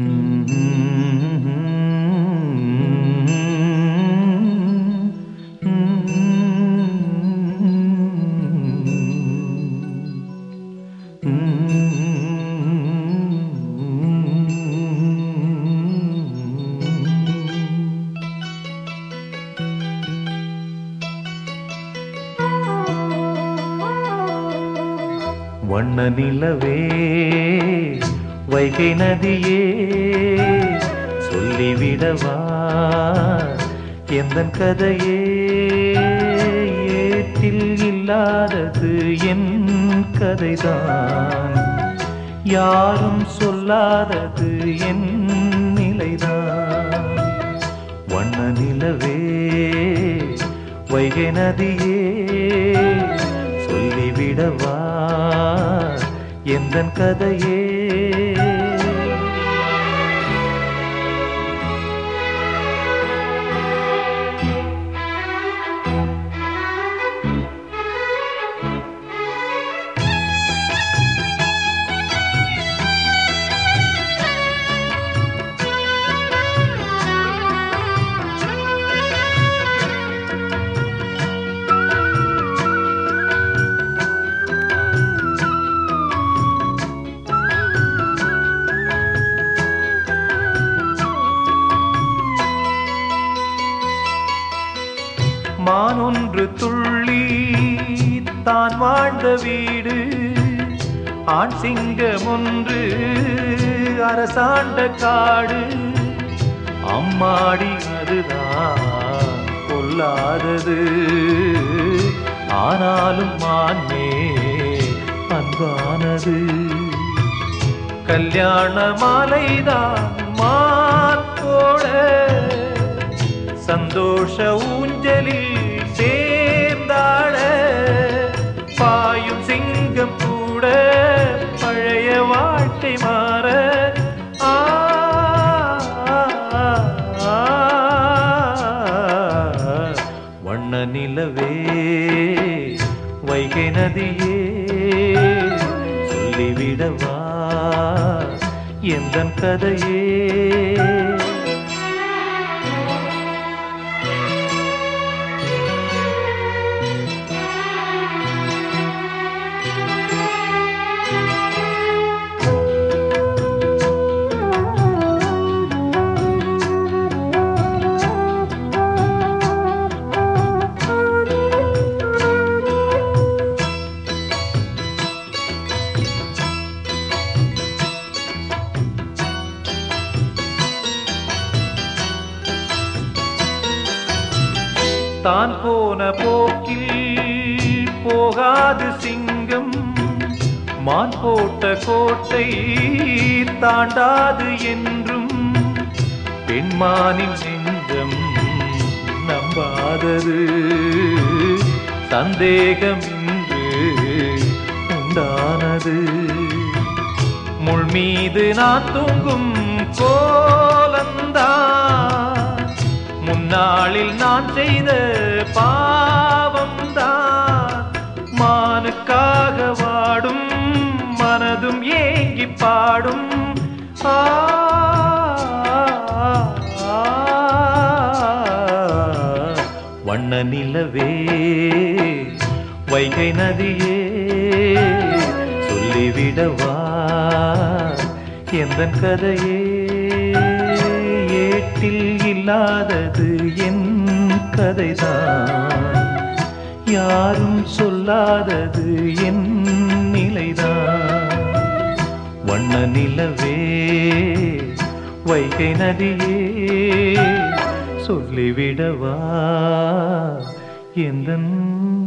வண்ண நிலவே வைகை நதியே சொல்லிவிடவா? எந்த கதையே ஏட்டில் இல்லாதது என் கதைதான். யாரும் சொல்லாதது என் நிலைதான். வண்ண நிலவே வைகை நதியே சொல்லிவிடவா? எந்த கதையே தான் ஒன்று துள்ளி தான் வாழ்ந்த வீடு. ஆண் சிங்கம் ஒன்று அரசாண்ட காடு. அம்மாடி அதுதான் கொல்லாதது ஆனாலும் மானே அன்பானது. கல்யாண மாலைதான் மான் சந்தோஷ ஊஞ்சலில் வைகை நதியே சொல்லிவிடவா? எந்த கதையே? தான் போன போக்கில் போகாது சிங்கம். மான் போட்ட கோட்டை தாண்டாது என்றும். பெண்மானின் நெஞ்சம் நம்பாதது. சந்தேகம் இன்று உண்டானது. முள் மீது நான் தூங்கும் கோலந்தான் முன்னாளில் நான் செய்த பாவம்தான். மானுக்காக வாடும் மனதும் ஏங்கி பாடும். ஆ, வண்ண நிலவே வைகை நதியே சொல்லிவிடவா எந்த கதையே? ஏட்டில் இல்லாதது என் கதைதான். யாரும் சொல்லாதது என் நிலைதான். வண்ண நிலவே வைகை நதியே சொல்லிவிடவா எந்தன்